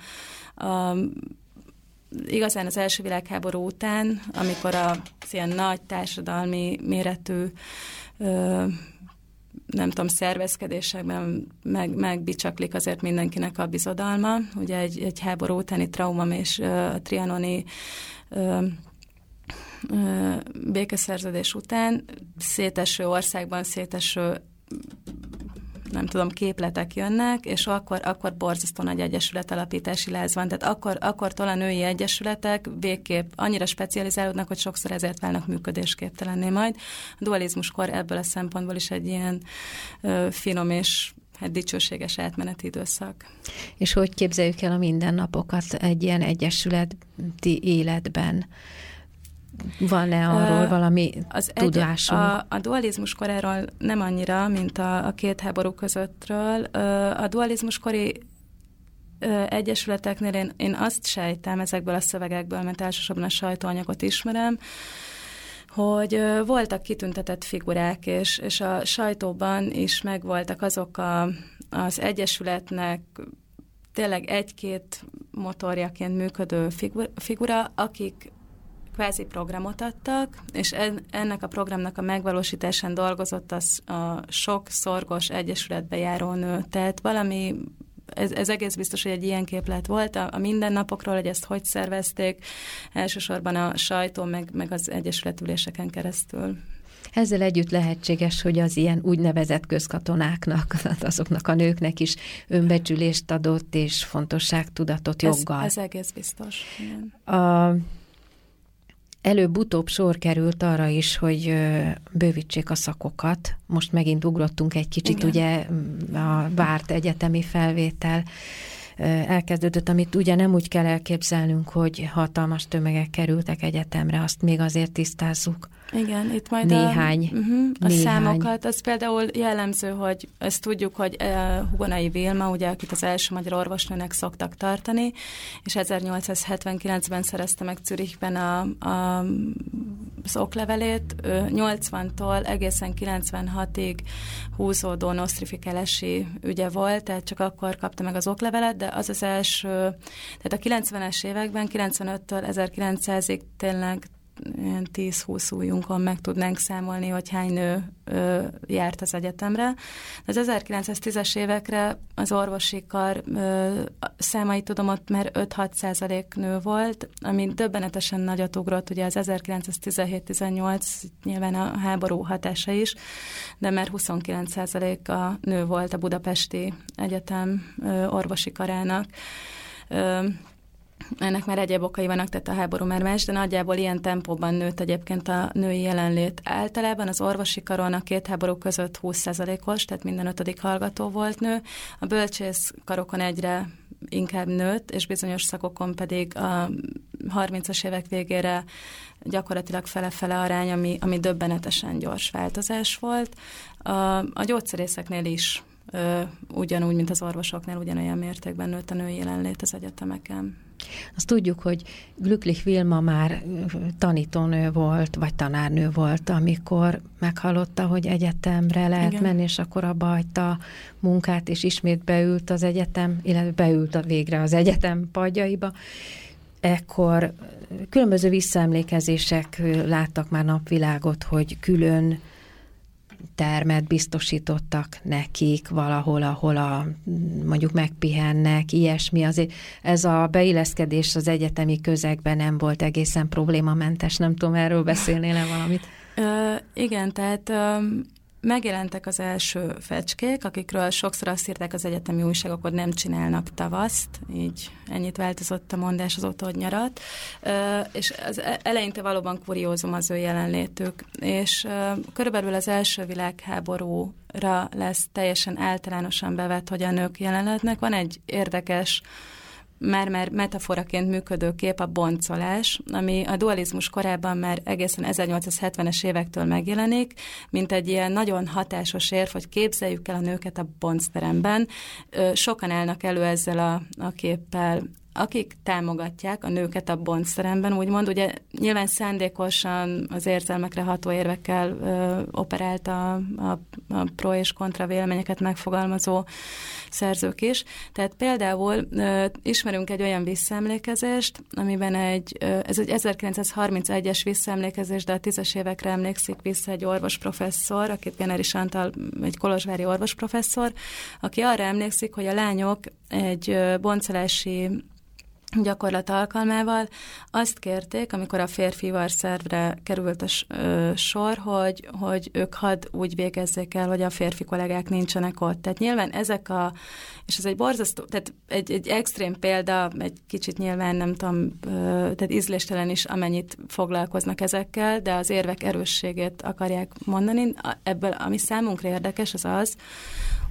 a igazán az első világháború után, amikor a ilyen nagy társadalmi méretű nem tudom, szervezkedésekben meg, megbicsaklik azért mindenkinek a bizodalma. Ugye egy, egy háború utáni trauma és a trianoni békeszerződés után széteső országban széteső nem tudom, képletek jönnek, és akkor, akkor borzasztó nagy egyesület alapítási láz van. Tehát akkor, akkor a női egyesületek végképp annyira specializálódnak, hogy sokszor ezért válnak működésképtelenné majd. A dualizmuskor ebből a szempontból is egy ilyen ö, finom és hát dicsőséges átmeneti időszak.
És hogy képzeljük el a mindennapokat egy ilyen egyesületi életben? Van-e arról uh, valami az tudásunk?
Egy, a, a dualizmus koráról nem annyira, mint a, a két háború közöttről. Uh, a dualizmus kori egyesületeknél én, én azt sejtem ezekből a szövegekből, mert elsősorban a sajtóanyagot ismerem, hogy voltak kitüntetett figurák, és, és a sajtóban is megvoltak azok a, az egyesületnek tényleg egy-két motorjaként működő figura, akik kvázi programot adtak, és ennek a programnak a megvalósításán dolgozott az a sok szorgos egyesületbe járó nő. Tehát valami ez, ez egész biztos, hogy egy ilyen képlet volt a, a mindennapokról, hogy ezt hogy szervezték, elsősorban a sajtó, meg, meg az egyesületüléseken keresztül.
Ezzel együtt lehetséges, hogy az ilyen úgynevezett közkatonáknak, azoknak a nőknek is önbecsülést adott és fontosságtudatot joggal.
Ez, ez egész biztos.
Igen. A Előbb-utóbb sor került arra is, hogy bővítsék a szakokat. Most megint ugrottunk egy kicsit, Igen. ugye a várt egyetemi felvétel elkezdődött, amit ugye nem úgy kell elképzelnünk, hogy hatalmas tömegek kerültek egyetemre, azt még azért tisztázzuk.
Igen, itt majd
néhány,
a, uh-huh, a néhány. számokat, az például jellemző, hogy ezt tudjuk, hogy uh, Hugonai Vilma, ugye, akit az első magyar orvosnőnek szoktak tartani, és 1879-ben szerezte meg Zürichben a, a, az oklevelét, 80-tól egészen 96-ig húzódó nosztrifikelesi ügye volt, tehát csak akkor kapta meg az oklevelet, de az az első, tehát a 90-es években, 95-től 1900-ig tényleg 10-20 újunkon meg tudnánk számolni, hogy hány nő ö, járt az egyetemre. Az 1910-es évekre az orvosi kar ö, számai tudom, ott már 5-6 százalék nő volt, ami döbbenetesen nagyot ugrott, ugye az 1917-18 nyilván a háború hatása is, de már 29 százalék a nő volt a Budapesti Egyetem ö, orvosi karának. Ö, ennek már egyéb okai vannak, tehát a háború már más, de nagyjából ilyen tempóban nőtt egyébként a női jelenlét. Általában az orvosi karon a két háború között 20%-os, tehát minden ötödik hallgató volt nő. A bölcsész karokon egyre inkább nőtt, és bizonyos szakokon pedig a 30-as évek végére gyakorlatilag fele-fele arány, ami, ami döbbenetesen gyors változás volt. A, a gyógyszerészeknél is ugyanúgy, mint az orvosoknál, ugyanolyan mértékben nőtt a női jelenlét az egyetemeken.
Azt tudjuk, hogy Glücklich Vilma már tanítónő volt, vagy tanárnő volt, amikor meghallotta, hogy egyetemre lehet Igen. menni, és akkor abba hagyta munkát, és ismét beült az egyetem, illetve beült a végre az egyetem padjaiba. Ekkor különböző visszaemlékezések láttak már napvilágot, hogy külön termet biztosítottak nekik valahol, ahol a, mondjuk megpihennek, ilyesmi. Azért ez a beilleszkedés az egyetemi közegben nem volt egészen problémamentes. Nem tudom, erről beszélnél-e valamit?
Ö, igen, tehát ö, megjelentek az első fecskék, akikről sokszor azt írták az egyetemi újságok, hogy nem csinálnak tavaszt, így ennyit változott a mondás azóta, hogy nyarat, és az e-, eleinte valóban kuriózum az ő jelenlétük, és körülbelül az első világháborúra lesz teljesen általánosan bevett, hogy a nők jelenletnek. Van egy érdekes már-már metaforaként működő kép a boncolás, ami a dualizmus korában már egészen 1870-es évektől megjelenik, mint egy ilyen nagyon hatásos érv, hogy képzeljük el a nőket a boncteremben. Sokan állnak elő ezzel a, a képpel akik támogatják a nőket a bondszeremben, úgymond, ugye nyilván szándékosan az érzelmekre ható érvekkel ö, operált a, a, a pro és kontra véleményeket megfogalmazó szerzők is. Tehát például ö, ismerünk egy olyan visszaemlékezést, amiben egy, ö, ez egy 1931-es visszaemlékezés, de a tízes évekre emlékszik vissza egy orvosprofesszor, akit Generis Antal, egy kolozsvári orvosprofesszor, aki arra emlékszik, hogy a lányok egy boncolási gyakorlat alkalmával azt kérték, amikor a férfi szervre került a sor, hogy, hogy ők had úgy végezzék el, hogy a férfi kollégák nincsenek ott. Tehát nyilván ezek a, és ez egy borzasztó, tehát egy, egy extrém példa, egy kicsit nyilván nem tudom, tehát ízléstelen is, amennyit foglalkoznak ezekkel, de az érvek erősségét akarják mondani. Ebből, ami számunkra érdekes, az az,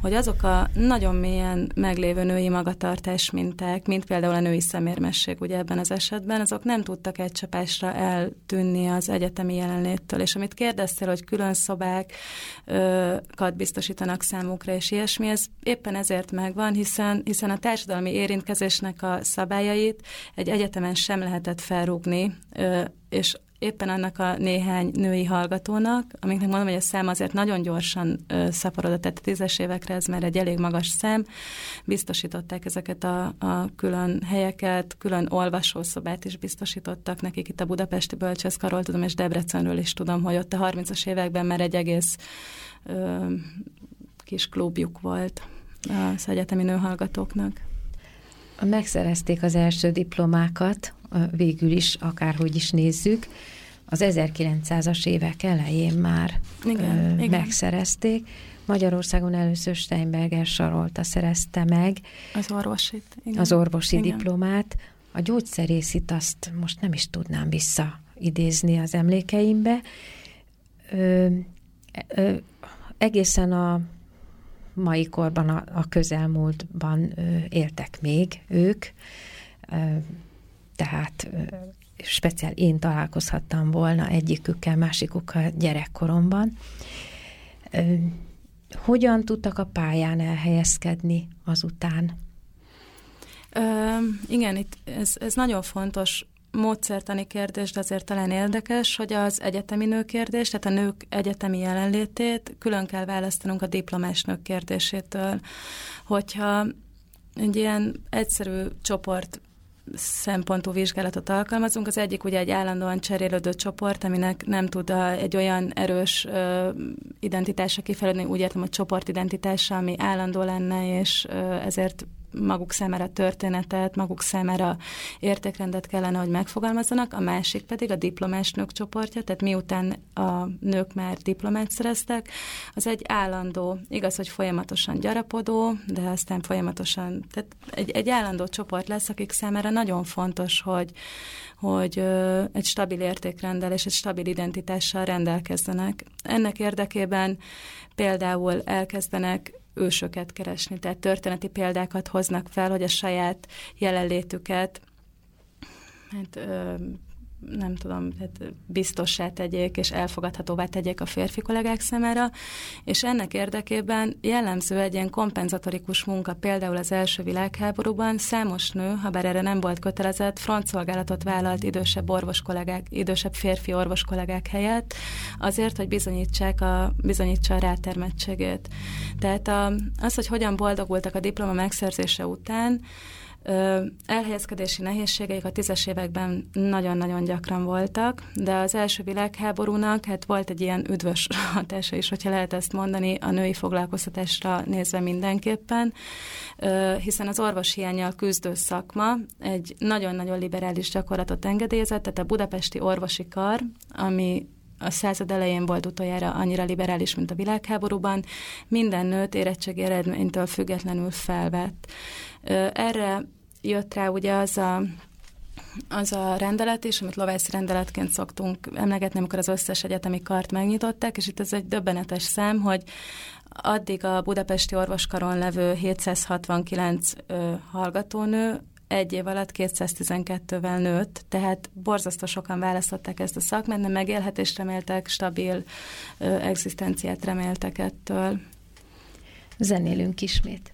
hogy azok a nagyon mélyen meglévő női magatartás minták, mint például a női szemérmesség ugye ebben az esetben, azok nem tudtak egy csapásra eltűnni az egyetemi jelenléttől. És amit kérdeztél, hogy külön szobákat biztosítanak számukra, és ilyesmi, ez éppen ezért megvan, hiszen, hiszen a társadalmi érintkezésnek a szabályait egy egyetemen sem lehetett felrúgni, és éppen annak a néhány női hallgatónak, amiknek mondom, hogy a szám azért nagyon gyorsan ö, szaporodott, tehát a tízes évekre ez már egy elég magas szám, biztosították ezeket a, a külön helyeket, külön olvasószobát is biztosítottak nekik itt a Budapesti Bölcsészkarról tudom, és Debrecenről is tudom, hogy ott a 30-as években már egy egész ö, kis klubjuk volt az egyetemi nőhallgatóknak.
Megszerezték az első diplomákat, végül is, akárhogy is nézzük, az 1900-as évek elején már igen, ö, igen. megszerezték. Magyarországon először Steinberger Sarolta szerezte meg.
Az orvosit.
Igen. Az orvosi igen. diplomát. A gyógyszerészit azt most nem is tudnám visszaidézni az emlékeimbe. Ö, ö, egészen a mai korban, a, a közelmúltban éltek még ők, tehát speciál én találkozhattam volna egyikükkel, másikukkal gyerekkoromban. Hogyan tudtak a pályán elhelyezkedni azután?
Ö, igen, itt ez, ez nagyon fontos módszertani kérdés, de azért talán érdekes, hogy az egyetemi nő kérdés, tehát a nők egyetemi jelenlétét külön kell választanunk a diplomás nők kérdésétől. Hogyha egy ilyen egyszerű csoport szempontú vizsgálatot alkalmazunk. Az egyik ugye egy állandóan cserélődő csoport, aminek nem tud a, egy olyan erős ö, identitása kifejlődni, úgy értem, a csoport identitása, ami állandó lenne, és ö, ezért maguk számára történetet, maguk számára értékrendet kellene, hogy megfogalmazzanak, a másik pedig a diplomás nők csoportja, tehát miután a nők már diplomát szereztek, az egy állandó, igaz, hogy folyamatosan gyarapodó, de aztán folyamatosan, tehát egy, egy állandó csoport lesz, akik számára nagyon fontos, hogy, hogy egy stabil értékrendel és egy stabil identitással rendelkezzenek. Ennek érdekében például elkezdenek ősöket keresni, tehát történeti példákat hoznak fel, hogy a saját jelenlétüket hát, ö, nem tudom, tehát biztossá tegyék és elfogadhatóvá tegyék a férfi kollégák számára, és ennek érdekében jellemző egy ilyen kompenzatorikus munka, például az első világháborúban számos nő, ha bár erre nem volt kötelezett, frontszolgálatot vállalt idősebb orvos kollégák, idősebb férfi orvos kollégák helyett, azért, hogy bizonyítsák a, bizonyítsa a rátermettségét. Tehát a, az, hogy hogyan boldogultak a diploma megszerzése után, Elhelyezkedési nehézségeik a tízes években nagyon-nagyon gyakran voltak, de az első világháborúnak hát volt egy ilyen üdvös hatása is, hogyha lehet ezt mondani, a női foglalkoztatásra nézve mindenképpen, hiszen az orvos hiányjal küzdő szakma egy nagyon-nagyon liberális gyakorlatot engedélyezett, tehát a budapesti orvosi kar, ami a század elején volt utoljára annyira liberális, mint a világháborúban, minden nőt érettségi eredménytől függetlenül felvett. Erre jött rá ugye az a az a rendelet is, amit lovászi rendeletként szoktunk emlegetni, amikor az összes egyetemi kart megnyitották, és itt ez egy döbbenetes szám, hogy addig a budapesti orvoskaron levő 769 ö, hallgatónő egy év alatt 212-vel nőtt, tehát borzasztó sokan választották ezt a szakmát, nem megélhetést reméltek, stabil ö, egzisztenciát reméltek ettől.
Zenélünk ismét.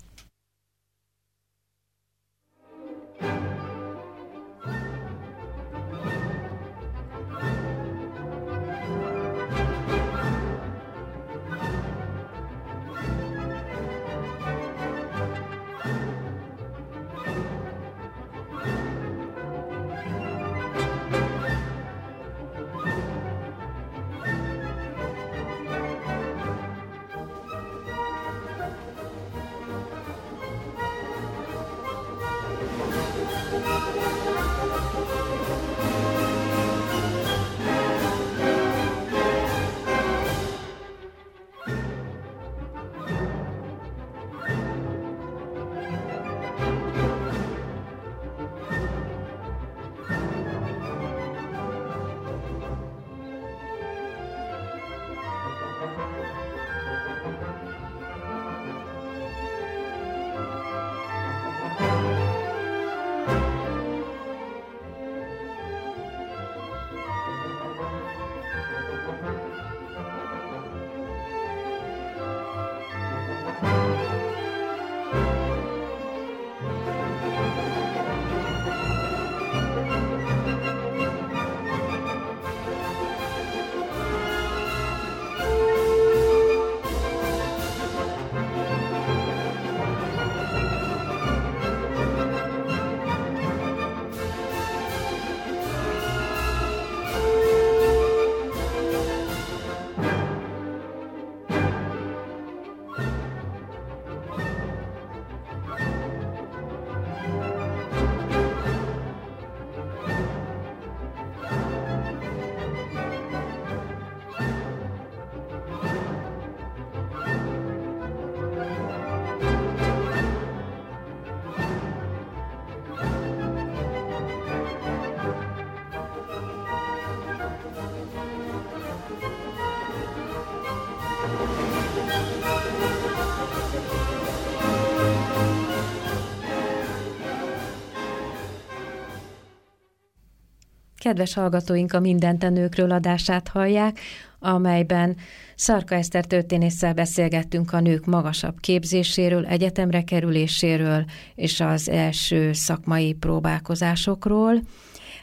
Kedves hallgatóink a Mindentenőkről adását hallják, amelyben Szarka Eszter történésszel beszélgettünk a nők magasabb képzéséről, egyetemre kerüléséről és az első szakmai próbálkozásokról.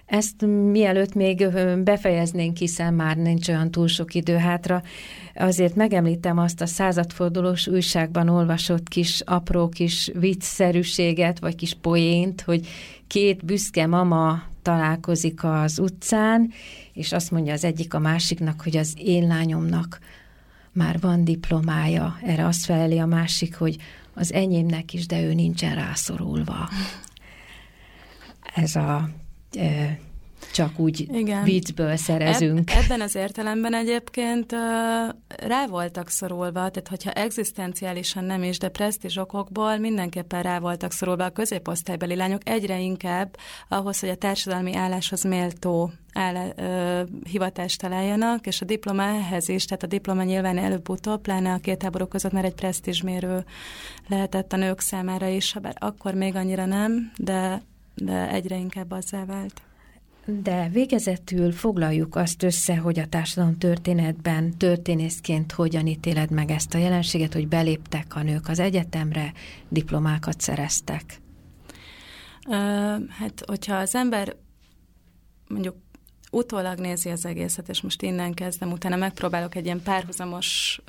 Ezt mielőtt még befejeznénk, hiszen már nincs olyan túl sok idő hátra, azért megemlítem azt a századfordulós újságban olvasott kis apró kis viccszerűséget, vagy kis poént, hogy két büszke mama találkozik az utcán, és azt mondja az egyik a másiknak, hogy az én lányomnak már van diplomája. Erre azt feleli a másik, hogy az enyémnek is, de ő nincsen rászorulva. Ez a csak úgy Igen. viccből szerezünk.
Eb- ebben az értelemben egyébként uh, rá voltak szorulva, tehát hogyha egzisztenciálisan nem is, de presztízs okokból mindenképpen rá voltak szorulva a középosztálybeli lányok egyre inkább ahhoz, hogy a társadalmi álláshoz méltó áll, ö, hivatást találjanak, és a diploma ehhez is, tehát a diploma nyilván előbb-utóbb, pláne a két háború között már egy presztízsmérő lehetett a nők számára is, bár akkor még annyira nem, de, de egyre inkább azzá vált.
De végezetül foglaljuk azt össze, hogy a társadalom történetben történészként hogyan ítéled meg ezt a jelenséget, hogy beléptek a nők az egyetemre, diplomákat szereztek.
Hát, hogyha az ember mondjuk utólag nézi az egészet, és most innen kezdem, utána megpróbálok egy ilyen párhuzamos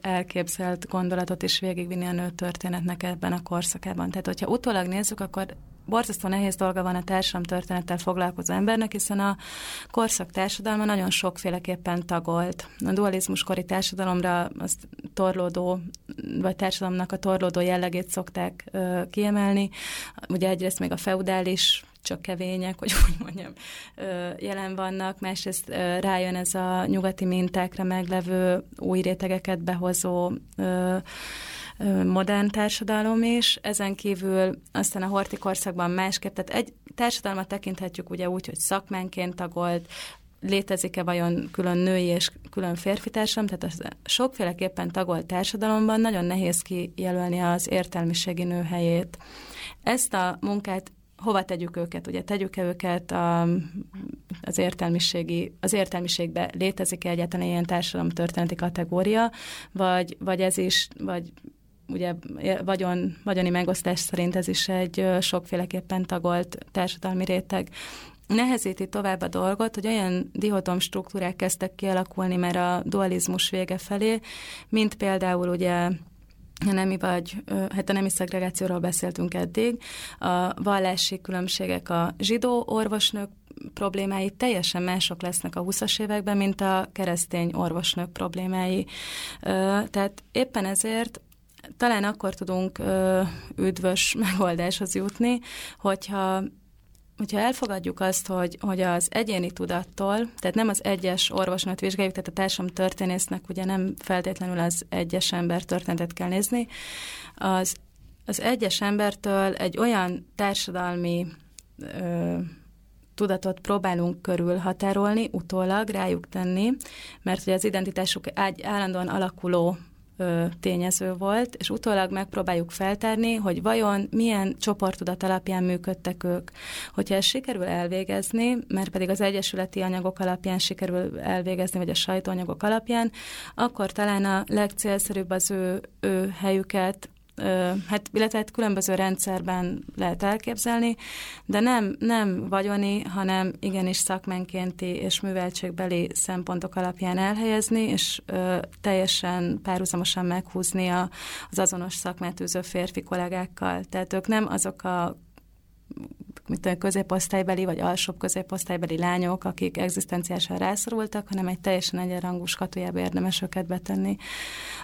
elképzelt gondolatot is végigvinni a nő történetnek ebben a korszakában. Tehát, hogyha utólag nézzük, akkor borzasztó nehéz dolga van a társadalom történettel foglalkozó embernek, hiszen a korszak társadalma nagyon sokféleképpen tagolt. A dualizmus kori társadalomra az torlódó, vagy társadalomnak a torlódó jellegét szokták ö, kiemelni. Ugye egyrészt még a feudális csak kevények, hogy úgy mondjam, jelen vannak, másrészt rájön ez a nyugati mintákra meglevő új rétegeket behozó modern társadalom is, ezen kívül aztán a horti korszakban másképp, tehát egy társadalmat tekinthetjük ugye úgy, hogy szakmánként tagolt, létezik-e vajon külön női és külön férfi társadalom, tehát a sokféleképpen tagolt társadalomban nagyon nehéz kijelölni az értelmiségi nő helyét. Ezt a munkát hova tegyük őket? Ugye tegyük-e őket a, az értelmiségi, az értelmiségbe létezik-e egyáltalán ilyen társadalomtörténeti kategória, vagy, vagy ez is, vagy ugye vagyon, vagyoni megosztás szerint ez is egy sokféleképpen tagolt társadalmi réteg. Nehezíti tovább a dolgot, hogy olyan dihotom struktúrák kezdtek kialakulni már a dualizmus vége felé, mint például ugye a nemi vagy, hát a nemi szegregációról beszéltünk eddig, a vallási különbségek a zsidó orvosnők problémái teljesen mások lesznek a 20-as években, mint a keresztény orvosnők problémái. Tehát éppen ezért talán akkor tudunk ö, üdvös megoldáshoz jutni, hogyha hogyha elfogadjuk azt, hogy, hogy az egyéni tudattól, tehát nem az egyes orvosnőt vizsgáljuk, tehát a társam történésznek ugye nem feltétlenül az egyes ember történetet kell nézni, az, az egyes embertől egy olyan társadalmi ö, tudatot próbálunk körül határolni, utólag rájuk tenni, mert ugye az identitásuk egy állandóan alakuló tényező volt, és utólag megpróbáljuk feltárni, hogy vajon milyen csoportudat alapján működtek ők. Hogyha ezt sikerül elvégezni, mert pedig az egyesületi anyagok alapján sikerül elvégezni, vagy a sajtóanyagok alapján, akkor talán a legcélszerűbb az ő, ő helyüket hát, illetve hát különböző rendszerben lehet elképzelni, de nem, nem vagyoni, hanem igenis szakmenkénti és műveltségbeli szempontok alapján elhelyezni, és ö, teljesen párhuzamosan meghúzni a, az azonos szakmát űző férfi kollégákkal. Tehát ők nem azok a mint középosztálybeli vagy alsóbb középosztálybeli lányok, akik egzisztenciálisan rászorultak, hanem egy teljesen egyenrangú skatujába érdemes őket betenni.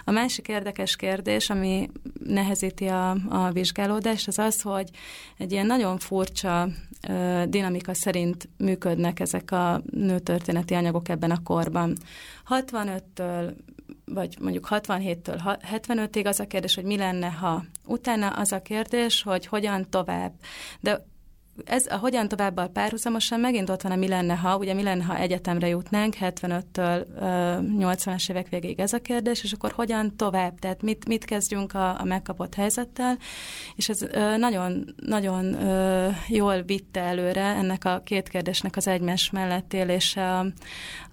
A másik érdekes kérdés, ami nehezíti a, a vizsgálódást, az az, hogy egy ilyen nagyon furcsa ö, dinamika szerint működnek ezek a nőtörténeti anyagok ebben a korban. 65-től vagy mondjuk 67-től 75-ig az a kérdés, hogy mi lenne, ha. Utána az a kérdés, hogy hogyan tovább. De ez a hogyan továbbal párhuzamosan megint ott van a mi lenne, ha, ugye mi lenne, ha egyetemre jutnánk? 75-től 80-as évek végéig ez a kérdés, és akkor hogyan tovább, tehát mit, mit kezdjünk a, a megkapott helyzettel, és ez nagyon, nagyon jól vitte előre ennek a két kérdésnek az egymás mellett élése a,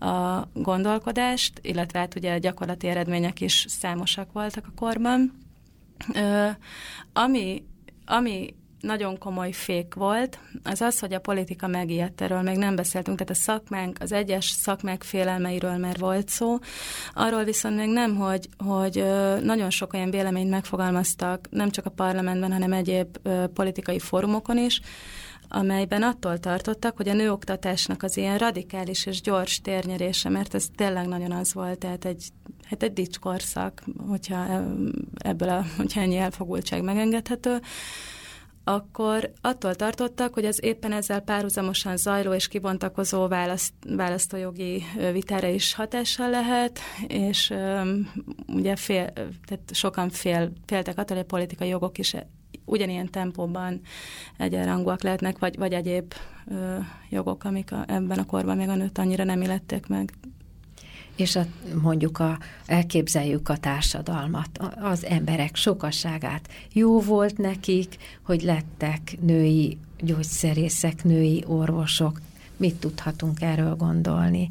a gondolkodást, illetve hát ugye a gyakorlati eredmények is számosak voltak a korban. Ami, ami nagyon komoly fék volt, az az, hogy a politika megijedt erről, még nem beszéltünk, tehát a szakmánk, az egyes szakmák félelmeiről már volt szó, arról viszont még nem, hogy, hogy nagyon sok olyan véleményt megfogalmaztak, nem csak a parlamentben, hanem egyéb politikai fórumokon is, amelyben attól tartottak, hogy a nőoktatásnak az ilyen radikális és gyors térnyerése, mert ez tényleg nagyon az volt, tehát egy, hát egy dicskorszak, hogyha ebből a, hogyha ennyi elfogultság megengedhető, akkor attól tartottak, hogy az éppen ezzel párhuzamosan zajló és kibontakozó választ, választójogi vitára is hatással lehet, és um, ugye fél, tehát sokan fél, féltek attól, hogy a politikai jogok is ugyanilyen tempóban egyenrangúak lehetnek, vagy, vagy egyéb ö, jogok, amik a, ebben a korban még a nőt annyira nem illették meg
és a, mondjuk a, elképzeljük a társadalmat, az emberek sokasságát. Jó volt nekik, hogy lettek női gyógyszerészek, női orvosok, mit tudhatunk erről gondolni.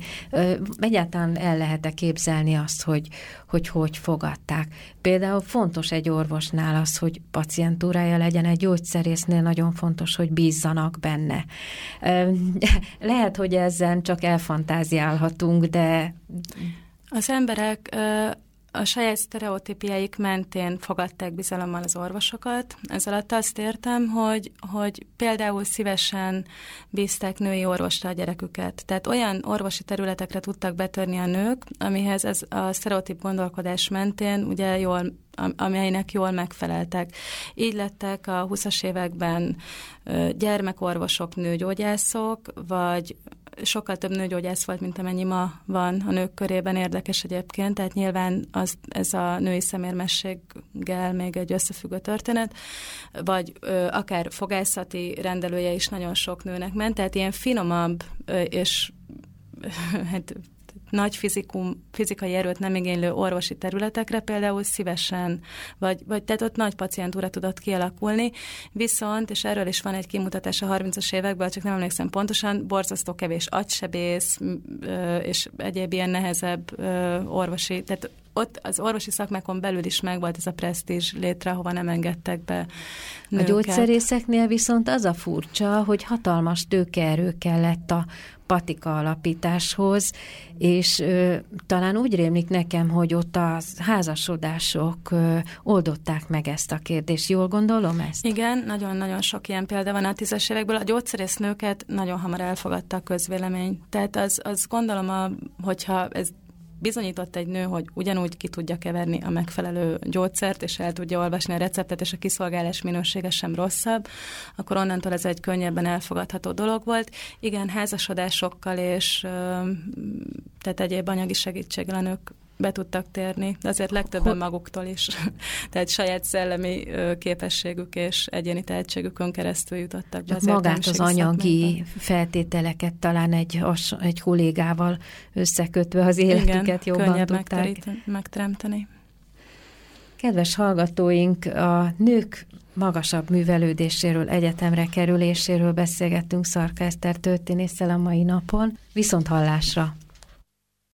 Egyáltalán el lehet-e képzelni azt, hogy, hogy hogy fogadták. Például fontos egy orvosnál az, hogy pacientúrája legyen, egy gyógyszerésznél nagyon fontos, hogy bízzanak benne. Lehet, hogy ezzel csak elfantáziálhatunk, de...
Az emberek a saját sztereotípiáik mentén fogadták bizalommal az orvosokat. Ez alatt azt értem, hogy, hogy például szívesen bízták női orvosra a gyereküket. Tehát olyan orvosi területekre tudtak betörni a nők, amihez ez a sztereotíp gondolkodás mentén ugye jól amelynek jól megfeleltek. Így lettek a 20-as években gyermekorvosok, nőgyógyászok, vagy sokkal több nőgyógyász volt, mint amennyi ma van a nők körében, érdekes egyébként, tehát nyilván az, ez a női szemérmességgel még egy összefüggő történet, vagy ö, akár fogászati rendelője is nagyon sok nőnek ment, tehát ilyen finomabb ö, és hát nagy fizikum, fizikai erőt nem igénylő orvosi területekre például szívesen, vagy, vagy tehát ott nagy pacientúra tudott kialakulni, viszont, és erről is van egy kimutatás a 30-as évekből, csak nem emlékszem pontosan, borzasztó kevés agysebész, és egyéb ilyen nehezebb orvosi, tehát ott az orvosi szakmákon belül is megvolt ez a presztízs létre, hova nem engedtek be nőket.
A gyógyszerészeknél viszont az a furcsa, hogy hatalmas tőkeerő kellett a patika alapításhoz, és ö, talán úgy rémlik nekem, hogy ott a házasodások ö, oldották meg ezt a kérdést. Jól gondolom ezt?
Igen, nagyon-nagyon sok ilyen példa van a tízes évekből. A gyógyszerésznőket nagyon hamar elfogadta a közvélemény. Tehát az, az gondolom, a, hogyha ez bizonyított egy nő, hogy ugyanúgy ki tudja keverni a megfelelő gyógyszert, és el tudja olvasni a receptet, és a kiszolgálás minősége sem rosszabb, akkor onnantól ez egy könnyebben elfogadható dolog volt. Igen, házasodásokkal és tehát egyéb anyagi segítséggel a nők be tudtak térni, de azért legtöbben maguktól is. Tehát saját szellemi képességük és egyéni tehetségükön keresztül jutottak be.
Az magát az anyagi szakmányban. feltételeket talán egy, egy kollégával összekötve az életüket Igen, jobban tudták.
megteremteni.
Kedves hallgatóink, a nők magasabb művelődéséről, egyetemre kerüléséről beszélgettünk Szarka Eszter történésszel a mai napon. Viszont hallásra!